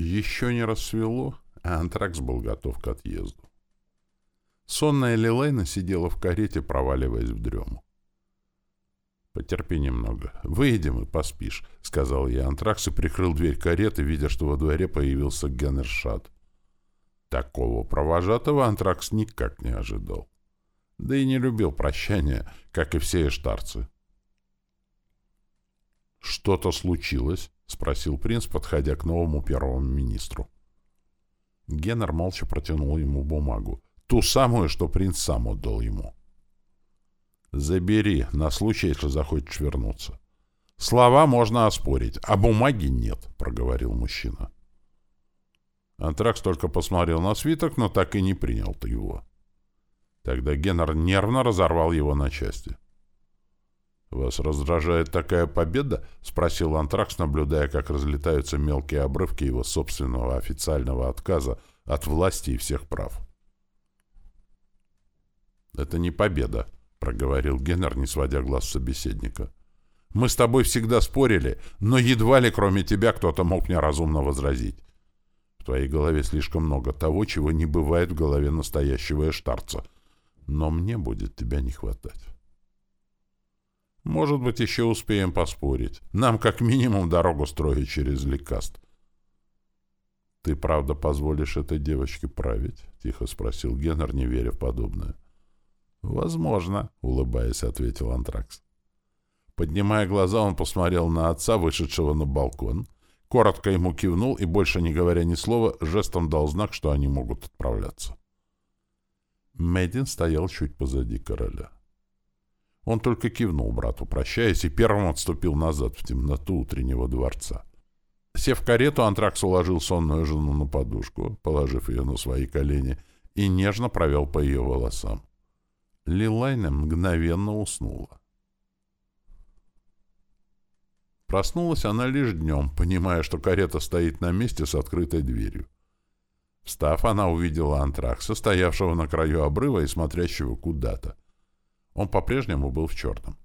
Еще не рассвело, а антракс был готов к отъезду. Сонная Лилайна сидела в карете, проваливаясь в дрему. «Потерпи немного. Выйдем и поспишь», — сказал я антракс и прикрыл дверь кареты, видя, что во дворе появился Геннершат. Такого провожатого антракс никак не ожидал. Да и не любил прощания, как и все эштарцы. «Что-то случилось?» — спросил принц, подходя к новому первому министру. Геннер молча протянул ему бумагу. Ту самую, что принц сам отдал ему. «Забери, на случай, если захочешь вернуться. Слова можно оспорить, а бумаги нет», — проговорил мужчина. Антракс только посмотрел на свиток, но так и не принял ты его. Тогда Геннер нервно разорвал его на части. «Вас раздражает такая победа?» — спросил Антракс, наблюдая, как разлетаются мелкие обрывки его собственного официального отказа от власти и всех прав. «Это не победа», — проговорил Геннер, не сводя глаз собеседника. «Мы с тобой всегда спорили, но едва ли кроме тебя кто-то мог мне разумно возразить. В твоей голове слишком много того, чего не бывает в голове настоящего эштарца. Но мне будет тебя не хватать». Может быть, еще успеем поспорить. Нам как минимум дорогу строить через Ликаст. — Ты правда позволишь этой девочке править? — тихо спросил Геннер, не веря в подобное. — Возможно, — улыбаясь, ответил Антракс. Поднимая глаза, он посмотрел на отца, вышедшего на балкон, коротко ему кивнул и, больше не говоря ни слова, жестом дал знак, что они могут отправляться. Медин стоял чуть позади короля. — он только кивнул брату, прощаясь, и первым отступил назад в темноту утреннего дворца. Сев в карету, Антракс уложил сонную жену на подушку, положив ее на свои колени, и нежно провел по ее волосам. Лилайна мгновенно уснула. Проснулась она лишь днем, понимая, что карета стоит на месте с открытой дверью. Встав, она увидела антракса, стоявшего на краю обрыва и смотрящего куда-то. Он по-прежнему был в черном.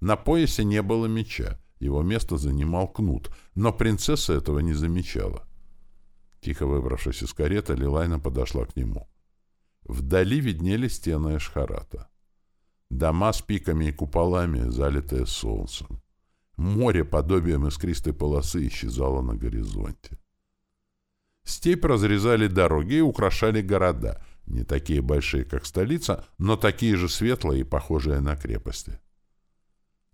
На поясе не было меча, его место занимал кнут, но принцесса этого не замечала. Тихо выбравшись из кареты, Лилайна подошла к нему. Вдали виднели стены Эшхарата. Дома с пиками и куполами, залитые солнцем. Море подобием искристой полосы исчезало на горизонте. Степь разрезали дороги и украшали города, не такие большие, как столица, но такие же светлые и похожие на крепости.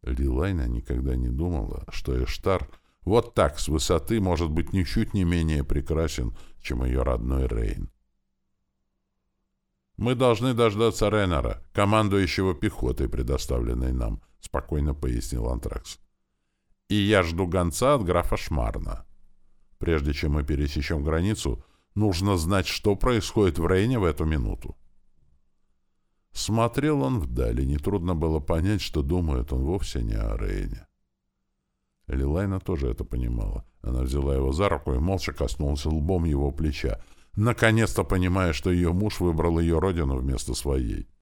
Лилайна никогда не думала, что Эштар вот так с высоты может быть ничуть не менее прекрасен, чем ее родной Рейн. «Мы должны дождаться Реннера, командующего пехотой, предоставленной нам», — спокойно пояснил Антракс. «И я жду гонца от графа Шмарна. Прежде чем мы пересечем границу, — Нужно знать, что происходит в Рейне в эту минуту. Смотрел он вдали, нетрудно было понять, что думает он вовсе не о Рейне. Лилайна тоже это понимала. Она взяла его за руку и молча коснулась лбом его плеча, наконец-то понимая, что ее муж выбрал ее родину вместо своей.